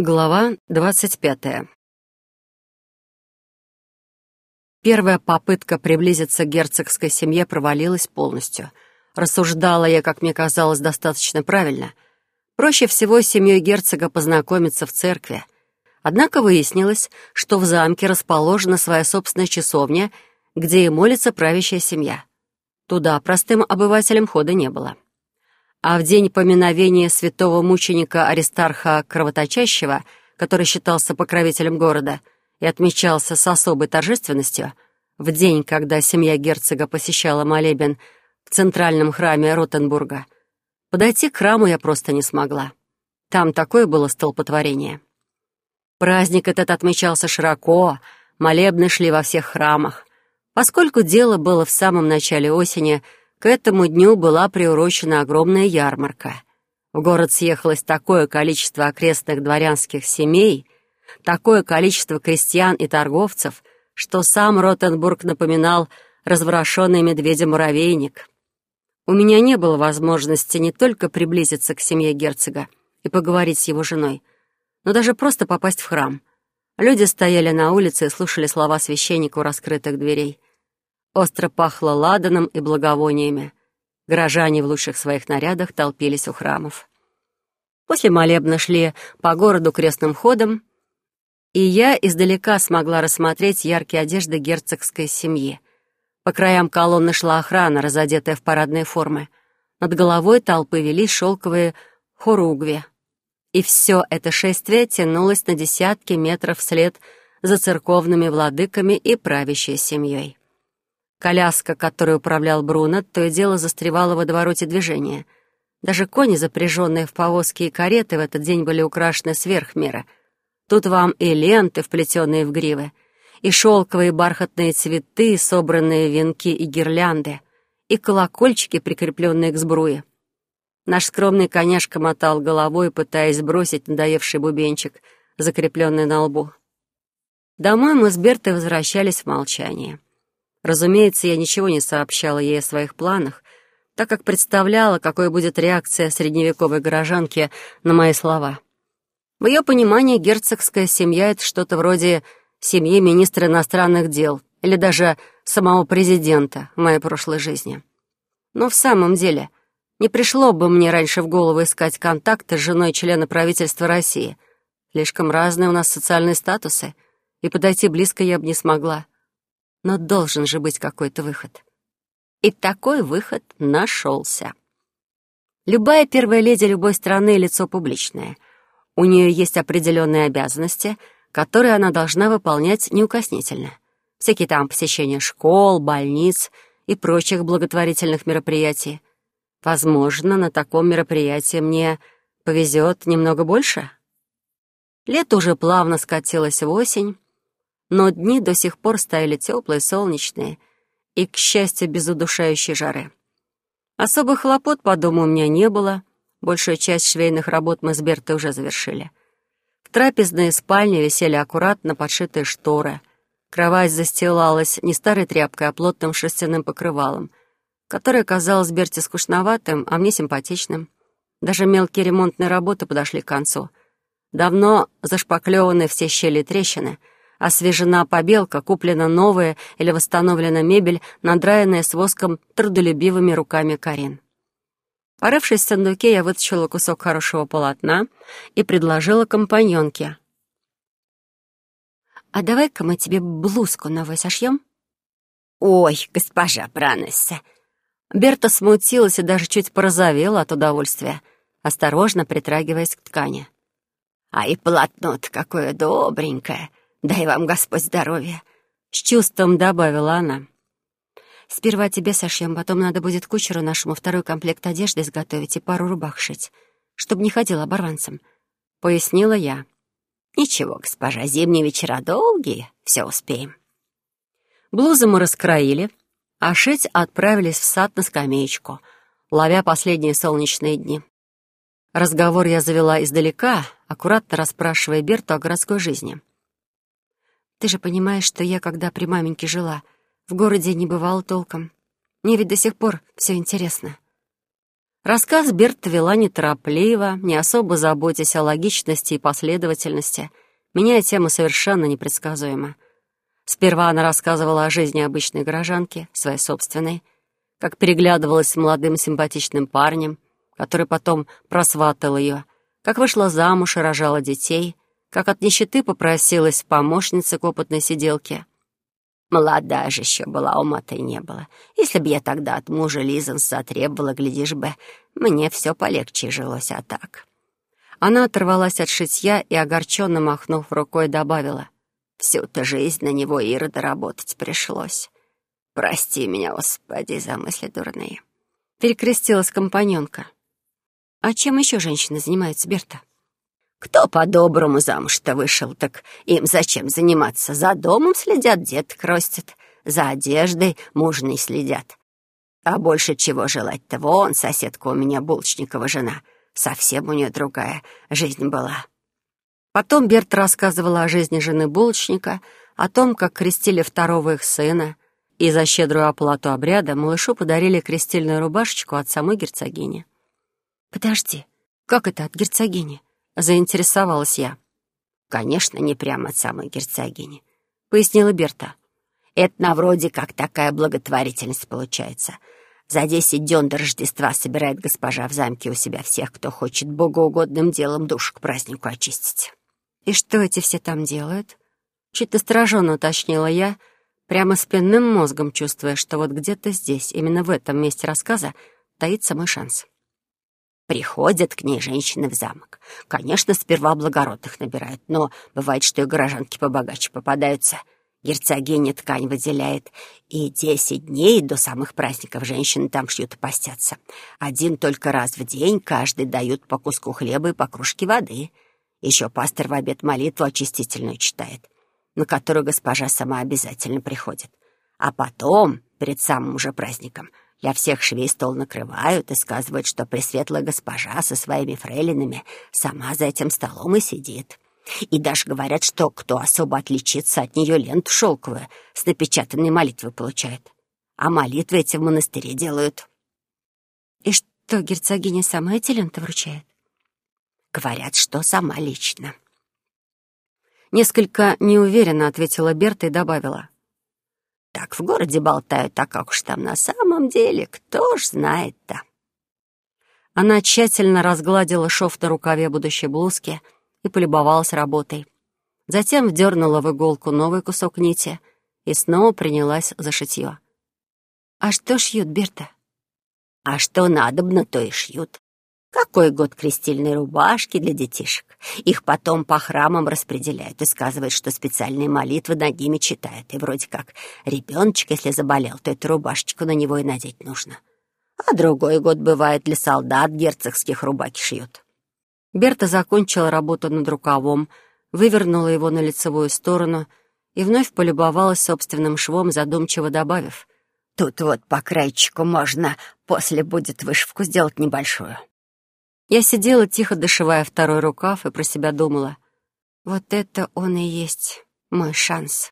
Глава двадцать пятая. Первая попытка приблизиться к герцогской семье провалилась полностью. Рассуждала я, как мне казалось, достаточно правильно. Проще всего с семьей герцога познакомиться в церкви. Однако выяснилось, что в замке расположена своя собственная часовня, где и молится правящая семья. Туда простым обывателям хода не было. А в день поминовения святого мученика Аристарха Кровоточащего, который считался покровителем города и отмечался с особой торжественностью, в день, когда семья герцога посещала молебен в центральном храме Ротенбурга, подойти к храму я просто не смогла. Там такое было столпотворение. Праздник этот отмечался широко, молебны шли во всех храмах. Поскольку дело было в самом начале осени — к этому дню была приурочена огромная ярмарка. В город съехалось такое количество окрестных дворянских семей, такое количество крестьян и торговцев, что сам Ротенбург напоминал разворошенный медведя-муравейник. У меня не было возможности не только приблизиться к семье герцога и поговорить с его женой, но даже просто попасть в храм. Люди стояли на улице и слушали слова священника у раскрытых дверей — Остро пахло ладаном и благовониями. Горожане в лучших своих нарядах толпились у храмов. После молебна шли по городу крестным ходом, и я издалека смогла рассмотреть яркие одежды герцогской семьи. По краям колонны шла охрана, разодетая в парадные формы. Над головой толпы велись шелковые хоругви. И все это шествие тянулось на десятки метров вслед за церковными владыками и правящей семьей. Коляска, которой управлял Бруно, то и дело застревала в водовороте движения. Даже кони, запряженные в повозки и кареты, в этот день были украшены сверх меры. Тут вам и ленты, вплетенные в гривы, и шелковые бархатные цветы, собранные венки и гирлянды, и колокольчики, прикрепленные к сбруе. Наш скромный коняшка мотал головой, пытаясь сбросить надоевший бубенчик, закрепленный на лбу. Домой мы с Бертой возвращались в молчании. Разумеется, я ничего не сообщала ей о своих планах, так как представляла, какой будет реакция средневековой горожанки на мои слова. В ее понимании герцогская семья — это что-то вроде семьи министра иностранных дел или даже самого президента в моей прошлой жизни. Но в самом деле не пришло бы мне раньше в голову искать контакты с женой члена правительства России. Слишком разные у нас социальные статусы, и подойти близко я бы не смогла но должен же быть какой-то выход. И такой выход нашелся. Любая первая леди любой страны — лицо публичное. У нее есть определенные обязанности, которые она должна выполнять неукоснительно. Всякие там посещения школ, больниц и прочих благотворительных мероприятий. Возможно, на таком мероприятии мне повезет немного больше. Лето уже плавно скатилось в осень, но дни до сих пор стояли теплые, солнечные и, к счастью, без удушающей жары. Особых хлопот по дому у меня не было, большую часть швейных работ мы с Бертой уже завершили. В трапезной спальне висели аккуратно подшитые шторы. Кровать застилалась не старой тряпкой, а плотным шерстяным покрывалом, которое казалось Берте скучноватым, а мне симпатичным. Даже мелкие ремонтные работы подошли к концу. Давно зашпаклеваны все щели и трещины — Освежена побелка, куплена новая или восстановлена мебель, надраенная с воском трудолюбивыми руками Карин. Порывшись в сундуке, я вытащила кусок хорошего полотна и предложила компаньонке. «А давай-ка мы тебе блузку новую сошьем?» «Ой, госпожа Бранесса!» Берта смутилась и даже чуть порозовела от удовольствия, осторожно притрагиваясь к ткани. «А и полотно-то какое добренькое! «Дай вам Господь здоровья!» — с чувством добавила она. «Сперва тебе сошьем, потом надо будет кучеру нашему второй комплект одежды изготовить и пару рубах шить, чтобы не ходил оборванцем», — пояснила я. «Ничего, госпожа, зимние вечера долгие, все успеем». Блузы мы раскроили, а шить отправились в сад на скамеечку, ловя последние солнечные дни. Разговор я завела издалека, аккуратно расспрашивая Берту о городской жизни. Ты же понимаешь, что я, когда при маменьке жила, в городе не бывала толком. Мне ведь до сих пор все интересно. Рассказ Берта вела неторопливо, не особо заботясь о логичности и последовательности, меняя тему совершенно непредсказуемо. Сперва она рассказывала о жизни обычной горожанки, своей собственной, как переглядывалась с молодым симпатичным парнем, который потом просватал ее, как вышла замуж и рожала детей, как от нищеты попросилась в помощнице к опытной сиделке. Молодая же еще была, ума-то и не было. Если бы я тогда от мужа Лизанса требовала, глядишь бы, мне все полегче жилось, а так. Она оторвалась от шитья и, огорченно махнув рукой, добавила. Всю-то жизнь на него Ирода работать пришлось. Прости меня, Господи, за мысли дурные. Перекрестилась компаньонка. А чем еще женщина занимается, Берта? Кто по-доброму замуж-то вышел, так им зачем заниматься? За домом следят, деток ростят, за одеждой мужной следят. А больше чего желать-то? Вон, соседка у меня Булочникова жена. Совсем у нее другая жизнь была. Потом Берт рассказывала о жизни жены Булочника, о том, как крестили второго их сына, и за щедрую оплату обряда малышу подарили крестильную рубашечку от самой герцогини. «Подожди, как это от герцогини?» Заинтересовалась я. «Конечно, не прямо от самой герцогини», — пояснила Берта. «Это на вроде как такая благотворительность получается. За десять дён до Рождества собирает госпожа в замке у себя всех, кто хочет богоугодным делом душу к празднику очистить». «И что эти все там делают?» Чуть настороженно уточнила я, прямо спинным мозгом чувствуя, что вот где-то здесь, именно в этом месте рассказа, таится мой шанс. Приходят к ней женщины в замок. Конечно, сперва благородных набирают, но бывает, что и горожанки побогаче попадаются. Герцогиня ткань выделяет, и десять дней до самых праздников женщины там шьют и постятся. Один только раз в день каждый дают по куску хлеба и по кружке воды. Еще пастор в обед молитву очистительную читает, на которую госпожа сама обязательно приходит. А потом, перед самым уже праздником, для всех швей стол накрывают и сказывают, что пресветлая госпожа со своими фрейлинами сама за этим столом и сидит. И даже говорят, что кто особо отличится от нее ленту шелковую с напечатанной молитвой получает. А молитвы эти в монастыре делают. И что, герцогиня сама эти ленты вручает? Говорят, что сама лично. Несколько неуверенно ответила Берта и добавила. Так в городе болтают, а как уж там на самом деле, кто ж знает-то. Она тщательно разгладила шов на рукаве будущей блузки и полюбовалась работой. Затем вдернула в иголку новый кусок нити и снова принялась за шитье. «А что шьют, Берта?» «А что надобно, то и шьют. Какой год крестильной рубашки для детишек? Их потом по храмам распределяют и сказывают, что специальные молитвы над ними читают. И вроде как ребеночек, если заболел, то эту рубашечку на него и надеть нужно. А другой год бывает для солдат герцогских рубаки шьют. Берта закончила работу над рукавом, вывернула его на лицевую сторону и вновь полюбовалась собственным швом, задумчиво добавив. «Тут вот по крайчику можно, после будет вышивку сделать небольшую». Я сидела, тихо дошивая второй рукав, и про себя думала. Вот это он и есть мой шанс.